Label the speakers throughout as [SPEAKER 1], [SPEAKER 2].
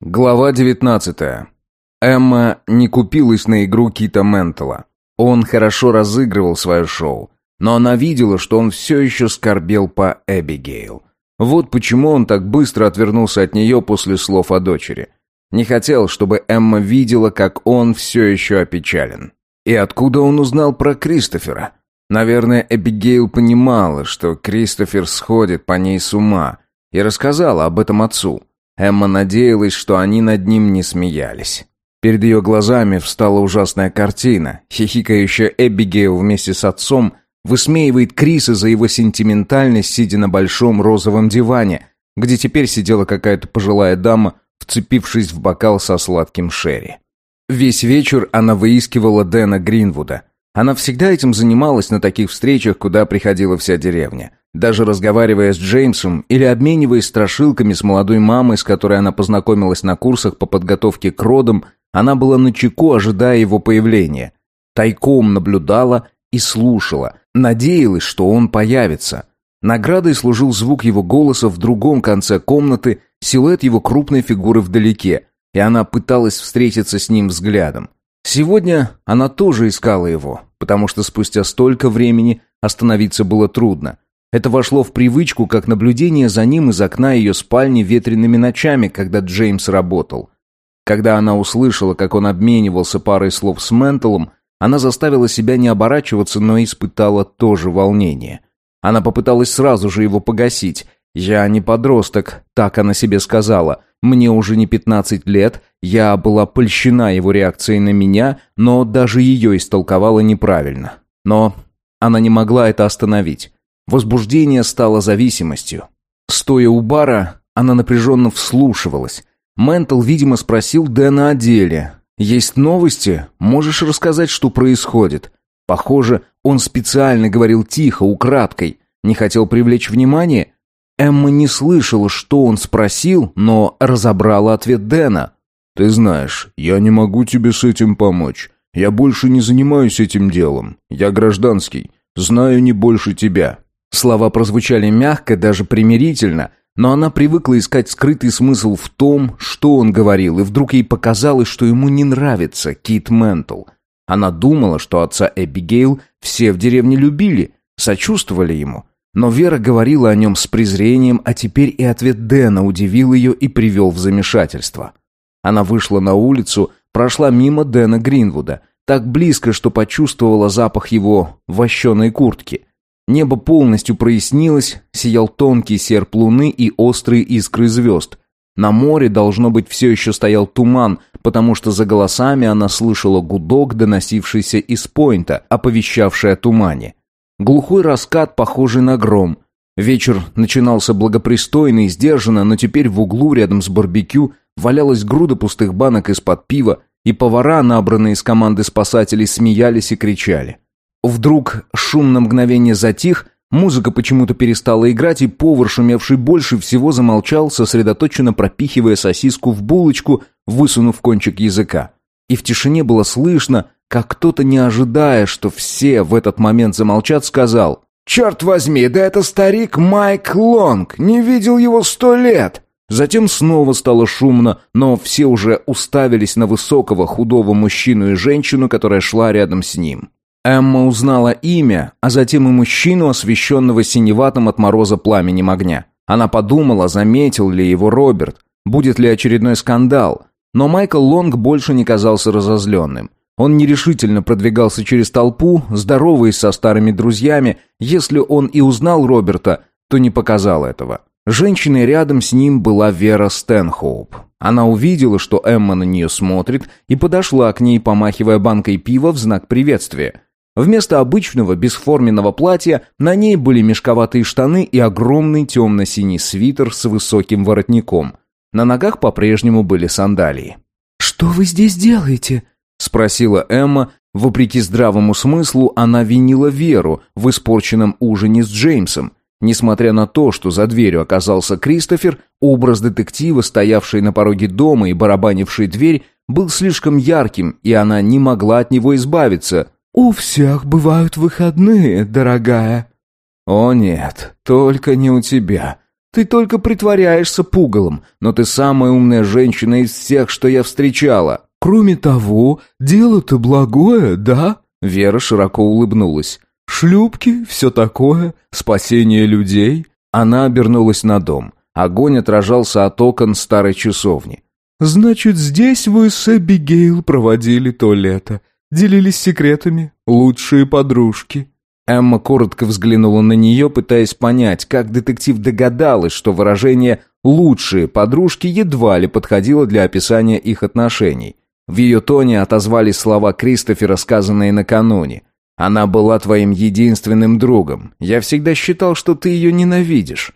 [SPEAKER 1] Глава 19. Эмма не купилась на игру Кита Ментала. Он хорошо разыгрывал свое шоу, но она видела, что он все еще скорбел по Эбигейл. Вот почему он так быстро отвернулся от нее после слов о дочери. Не хотел, чтобы Эмма видела, как он все еще опечален. И откуда он узнал про Кристофера? Наверное, Эбигейл понимала, что Кристофер сходит по ней с ума, и рассказала об этом отцу. Эмма надеялась, что они над ним не смеялись. Перед ее глазами встала ужасная картина. Хихикающая Эбигейл вместе с отцом высмеивает Криса за его сентиментальность, сидя на большом розовом диване, где теперь сидела какая-то пожилая дама, вцепившись в бокал со сладким шерри. Весь вечер она выискивала Дэна Гринвуда. Она всегда этим занималась на таких встречах, куда приходила вся деревня. Даже разговаривая с Джеймсом или обмениваясь страшилками с молодой мамой, с которой она познакомилась на курсах по подготовке к родам, она была на чеку, ожидая его появления. Тайком наблюдала и слушала, надеялась, что он появится. Наградой служил звук его голоса в другом конце комнаты, силуэт его крупной фигуры вдалеке, и она пыталась встретиться с ним взглядом. Сегодня она тоже искала его, потому что спустя столько времени остановиться было трудно. Это вошло в привычку, как наблюдение за ним из окна ее спальни ветреными ночами, когда Джеймс работал. Когда она услышала, как он обменивался парой слов с Менталом, она заставила себя не оборачиваться, но испытала тоже волнение. Она попыталась сразу же его погасить. «Я не подросток», — так она себе сказала. «Мне уже не пятнадцать лет, я была польщена его реакцией на меня, но даже ее истолковала неправильно. Но она не могла это остановить. Возбуждение стало зависимостью. Стоя у бара, она напряженно вслушивалась. Ментал, видимо, спросил Дэна о деле. «Есть новости? Можешь рассказать, что происходит?» Похоже, он специально говорил тихо, украдкой. Не хотел привлечь внимание. Эмма не слышала, что он спросил, но разобрала ответ Дэна.
[SPEAKER 2] «Ты знаешь, я не могу тебе с этим помочь. Я больше не занимаюсь этим делом. Я гражданский. Знаю не больше тебя.
[SPEAKER 1] Слова прозвучали мягко, даже примирительно, но она привыкла искать скрытый смысл в том, что он говорил, и вдруг ей показалось, что ему не нравится Кит Ментл. Она думала, что отца Эбигейл все в деревне любили, сочувствовали ему. Но Вера говорила о нем с презрением, а теперь и ответ Дэна удивил ее и привел в замешательство. Она вышла на улицу, прошла мимо Дэна Гринвуда, так близко, что почувствовала запах его вощеной куртки. Небо полностью прояснилось, сиял тонкий серп луны и острые искры звезд. На море, должно быть, все еще стоял туман, потому что за голосами она слышала гудок, доносившийся из пойнта, оповещавший о тумане. Глухой раскат, похожий на гром. Вечер начинался благопристойно и сдержанно, но теперь в углу рядом с барбекю валялась груда пустых банок из-под пива, и повара, набранные из команды спасателей, смеялись и кричали. Вдруг шум на мгновение затих, музыка почему-то перестала играть, и повар, шумевший больше всего, замолчал, сосредоточенно пропихивая сосиску в булочку, высунув кончик языка. И в тишине было слышно, как кто-то, не ожидая, что все в этот момент замолчат, сказал «Черт возьми, да это старик Майк Лонг! Не видел его сто лет!» Затем снова стало шумно, но все уже уставились на высокого худого мужчину и женщину, которая шла рядом с ним. Эмма узнала имя, а затем и мужчину, освещенного синеватым от мороза пламенем огня. Она подумала, заметил ли его Роберт, будет ли очередной скандал. Но Майкл Лонг больше не казался разозленным. Он нерешительно продвигался через толпу, здороваясь со старыми друзьями. Если он и узнал Роберта, то не показал этого. Женщиной рядом с ним была Вера Стэнхоуп. Она увидела, что Эмма на нее смотрит, и подошла к ней, помахивая банкой пива в знак приветствия. Вместо обычного бесформенного платья на ней были мешковатые штаны и огромный темно-синий свитер с высоким воротником. На ногах по-прежнему были сандалии.
[SPEAKER 3] «Что вы здесь делаете?» — спросила Эмма. Вопреки здравому смыслу, она винила Веру в испорченном ужине с Джеймсом. Несмотря на то, что за дверью оказался Кристофер, образ детектива, стоявший на пороге дома и барабанивший дверь, был слишком ярким, и она не могла от него избавиться — «У всех бывают выходные, дорогая».
[SPEAKER 1] «О нет, только не у тебя.
[SPEAKER 3] Ты только притворяешься пугалом, но ты самая умная женщина из всех, что я встречала».
[SPEAKER 2] «Кроме того, дело-то благое, да?»
[SPEAKER 3] Вера широко улыбнулась.
[SPEAKER 2] «Шлюпки, все такое, спасение людей».
[SPEAKER 3] Она обернулась на дом. Огонь отражался от окон старой часовни.
[SPEAKER 2] «Значит, здесь вы с Эбигейл проводили то лето, делились секретами, лучшие подружки».
[SPEAKER 3] Эмма коротко взглянула на нее, пытаясь понять, как детектив догадалась, что выражение «лучшие подружки» едва ли подходило для описания их отношений. В ее тоне отозвались слова Кристофера, сказанные накануне. «Она была твоим единственным другом. Я всегда считал, что ты ее ненавидишь».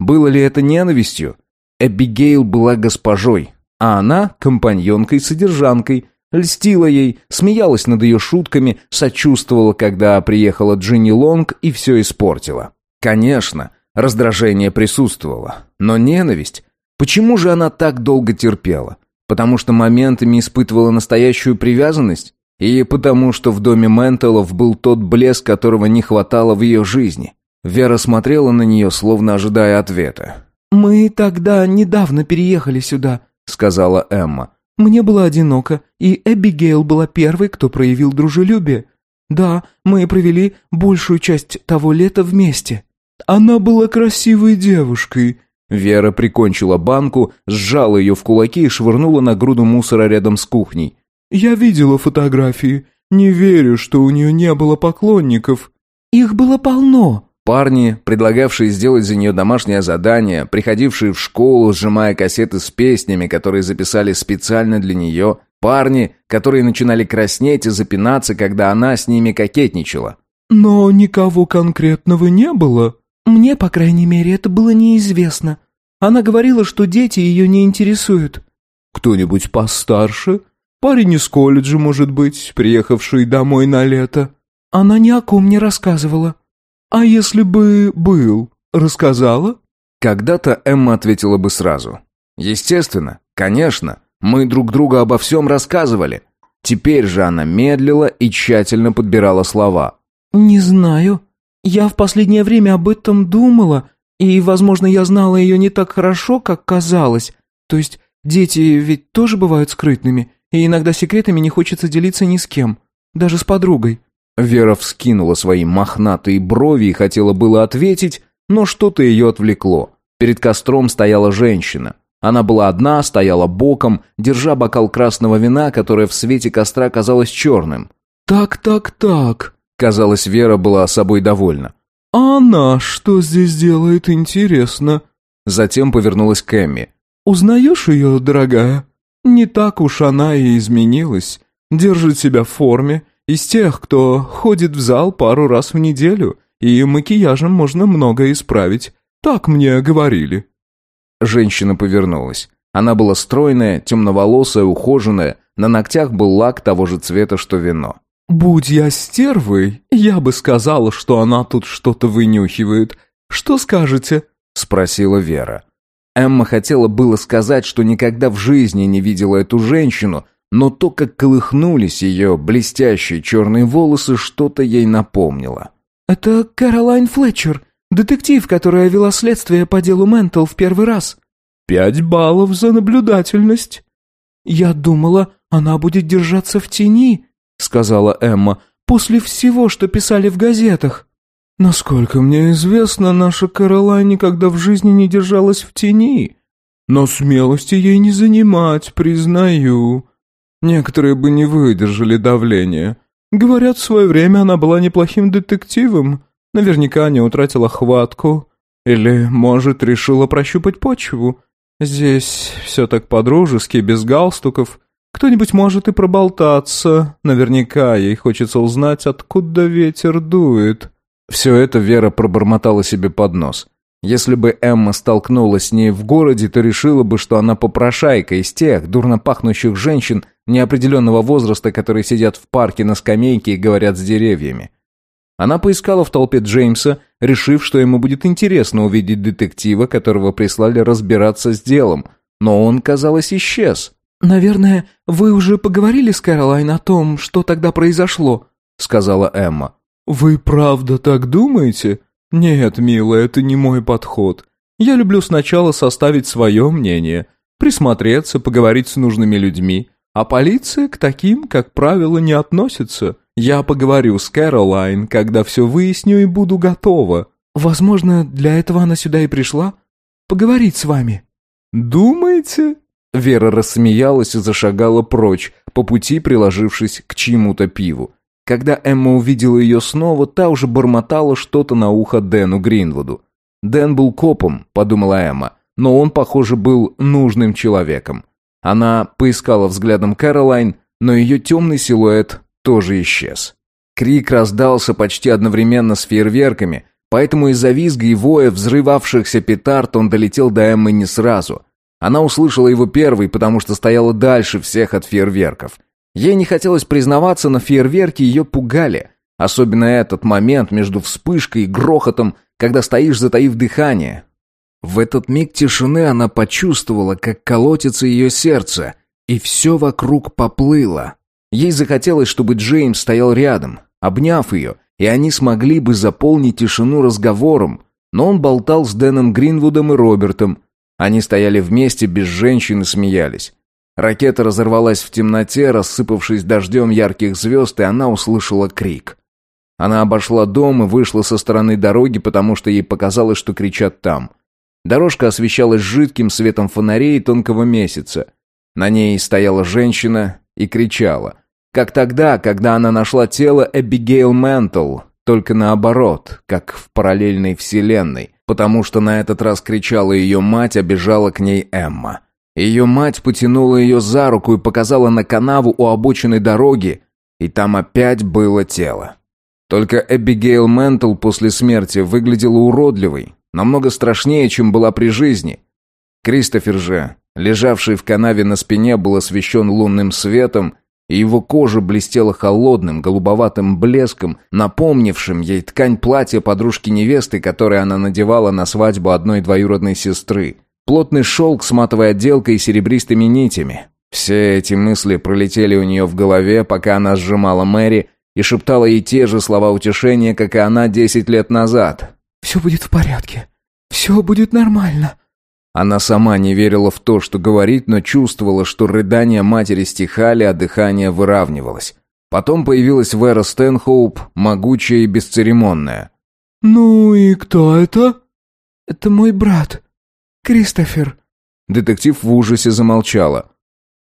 [SPEAKER 3] Было ли это ненавистью? Эбигейл была госпожой, а она — компаньонкой-содержанкой, льстила ей, смеялась над ее шутками, сочувствовала, когда приехала Джинни Лонг и все испортила. Конечно, раздражение присутствовало, но ненависть... Почему же она так долго терпела? Потому что моментами испытывала настоящую привязанность? И потому что в доме Ментелов был тот блеск, которого не хватало в ее жизни? Вера смотрела на нее, словно ожидая ответа.
[SPEAKER 4] «Мы тогда недавно переехали сюда», — сказала Эмма. «Мне было одиноко, и Эбигейл была первой, кто проявил дружелюбие. Да, мы провели большую часть того лета вместе».
[SPEAKER 2] «Она была красивой девушкой»,
[SPEAKER 3] Вера прикончила банку, сжала ее в кулаки и швырнула на груду мусора рядом с кухней.
[SPEAKER 2] «Я видела фотографии. Не верю, что у нее не было поклонников».
[SPEAKER 4] «Их было полно»,
[SPEAKER 3] Парни, предлагавшие сделать за нее домашнее задание, приходившие в школу, сжимая кассеты с песнями, которые записали специально для нее, парни, которые начинали краснеть и запинаться, когда она с ними кокетничала.
[SPEAKER 2] «Но никого конкретного не было».
[SPEAKER 4] «Мне, по крайней мере, это было неизвестно. Она говорила, что дети ее не интересуют».
[SPEAKER 2] «Кто-нибудь постарше? Парень из колледжа, может быть, приехавший домой на лето?»
[SPEAKER 4] «Она ни о ком не рассказывала».
[SPEAKER 2] «А если бы был, рассказала?»
[SPEAKER 3] Когда-то Эмма ответила бы сразу. «Естественно, конечно, мы друг другу обо всем рассказывали». Теперь же она медлила и тщательно подбирала слова.
[SPEAKER 4] «Не знаю. Я в последнее время об этом думала, и, возможно, я знала ее не так хорошо, как казалось. То есть дети ведь тоже бывают скрытными, и иногда секретами не хочется делиться ни с кем, даже с подругой.
[SPEAKER 3] Вера вскинула свои мохнатые брови и хотела было ответить, но что-то ее отвлекло. Перед костром стояла женщина. Она была одна, стояла боком, держа бокал красного вина, которое в свете костра казалось черным.
[SPEAKER 2] «Так, так, так», —
[SPEAKER 3] казалось, Вера была собой довольна.
[SPEAKER 2] «А она что здесь делает, интересно?»
[SPEAKER 3] Затем повернулась к Эмми.
[SPEAKER 2] «Узнаешь ее, дорогая? Не так уж она и изменилась. Держит себя в форме, из тех, кто ходит в зал пару раз в неделю, и макияжем можно многое исправить. Так мне говорили».
[SPEAKER 3] Женщина повернулась. Она была стройная, темноволосая, ухоженная, на ногтях был лак того же цвета, что вино.
[SPEAKER 2] «Будь я стервой, я бы сказала, что она тут что-то вынюхивает. Что скажете?» — спросила Вера.
[SPEAKER 3] Эмма хотела было сказать, что никогда в жизни не видела эту женщину, но то, как колыхнулись ее блестящие черные волосы, что-то ей напомнило.
[SPEAKER 4] «Это Кэролайн Флетчер, детектив, которая вела следствие по делу Ментл в первый раз».
[SPEAKER 2] «Пять баллов за наблюдательность».
[SPEAKER 4] «Я думала, она будет держаться в тени», — сказала Эмма, «после всего, что писали в газетах».
[SPEAKER 2] «Насколько мне известно, наша Кэролайн никогда в жизни не держалась в тени. Но смелости ей не занимать, признаю. Некоторые бы не выдержали давления. Говорят, в свое время она была неплохим детективом. Наверняка не утратила хватку. Или, может, решила прощупать почву. Здесь все так по-дружески, без галстуков. Кто-нибудь может и проболтаться. Наверняка ей хочется узнать, откуда ветер дует.
[SPEAKER 3] Все это Вера пробормотала себе под нос. Если бы Эмма столкнулась с ней в городе, то решила бы, что она попрошайка из тех дурно пахнущих женщин неопределенного возраста, которые сидят в парке на скамейке и говорят с деревьями. Она поискала в толпе Джеймса, решив, что ему будет интересно увидеть детектива, которого прислали разбираться с делом, но он, казалось, исчез.
[SPEAKER 4] «Наверное, вы уже поговорили с Кэролайн о том, что тогда произошло», — сказала Эмма.
[SPEAKER 2] «Вы правда так думаете?» «Нет, милая, это не мой подход. Я люблю сначала составить свое мнение, присмотреться, поговорить с нужными людьми, а полиция к таким, как правило, не относится. Я поговорю с Кэролайн, когда все выясню и буду готова».
[SPEAKER 4] «Возможно, для этого она сюда и пришла? Поговорить с вами?»
[SPEAKER 2] «Думаете?»
[SPEAKER 3] Вера рассмеялась и зашагала прочь, по пути приложившись к чьему-то пиву. Когда Эмма увидела ее снова, та уже бормотала что-то на ухо Дэну Гринвуду. Дэн был копом, подумала Эмма, но он, похоже, был нужным человеком. Она поискала взглядом Кэролайн, но ее темный силуэт тоже исчез. Крик раздался почти одновременно с фейерверками, поэтому из-за визга и воя взрывавшихся петард он долетел до Эммы не сразу. Она услышала его первой, потому что стояла дальше всех от фейерверков. Ей не хотелось признаваться, но фейерверки ее пугали. Особенно этот момент между вспышкой и грохотом, когда стоишь, затаив дыхание. В этот миг тишины она почувствовала, как колотится ее сердце, и все вокруг поплыло. Ей захотелось, чтобы Джеймс стоял рядом, обняв ее, и они смогли бы заполнить тишину разговором, но он болтал с Дэном Гринвудом и Робертом, они стояли вместе, без женщин и смеялись. Ракета разорвалась в темноте, рассыпавшись дождем ярких звезд, и она услышала крик. Она обошла дом и вышла со стороны дороги, потому что ей показалось, что кричат там. Дорожка освещалась жидким светом фонарей тонкого месяца. На ней стояла женщина и кричала. Как тогда, когда она нашла тело Эбигейл Ментл, только наоборот, как в параллельной вселенной потому что на этот раз кричала ее мать, а бежала к ней Эмма. Ее мать потянула ее за руку и показала на канаву у обочины дороги, и там опять было тело. Только Эбигейл Ментл после смерти выглядела уродливой, намного страшнее, чем была при жизни. Кристофер же, лежавший в канаве на спине, был освещен лунным светом и его кожа блестела холодным, голубоватым блеском, напомнившим ей ткань платья подружки невесты, которое она надевала на свадьбу одной двоюродной сестры. Плотный шелк с матовой отделкой и серебристыми нитями. Все эти мысли пролетели у нее в голове, пока она сжимала Мэри и шептала ей те же слова утешения, как и она десять лет назад.
[SPEAKER 4] «Все будет в порядке. Все будет нормально.
[SPEAKER 3] Она сама не верила в то, что говорит, но чувствовала, что рыдания матери стихали, а дыхание выравнивалось. Потом появилась Вера Стэнхоуп, могучая и бесцеремонная.
[SPEAKER 2] «Ну и кто это?»
[SPEAKER 4] «Это мой брат, Кристофер».
[SPEAKER 3] Детектив в ужасе замолчала.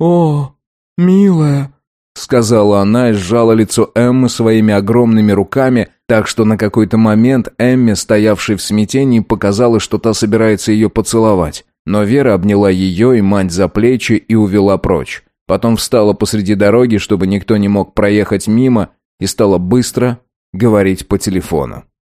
[SPEAKER 2] «О, милая,
[SPEAKER 3] сказала она и сжала лицо Эммы своими огромными руками, так что на какой-то момент Эмме, стоявшей в смятении, показалось, что та собирается ее поцеловать. Но Вера обняла ее и мать за плечи и увела прочь. Потом встала посреди дороги, чтобы никто не мог проехать мимо, и стала быстро говорить по телефону.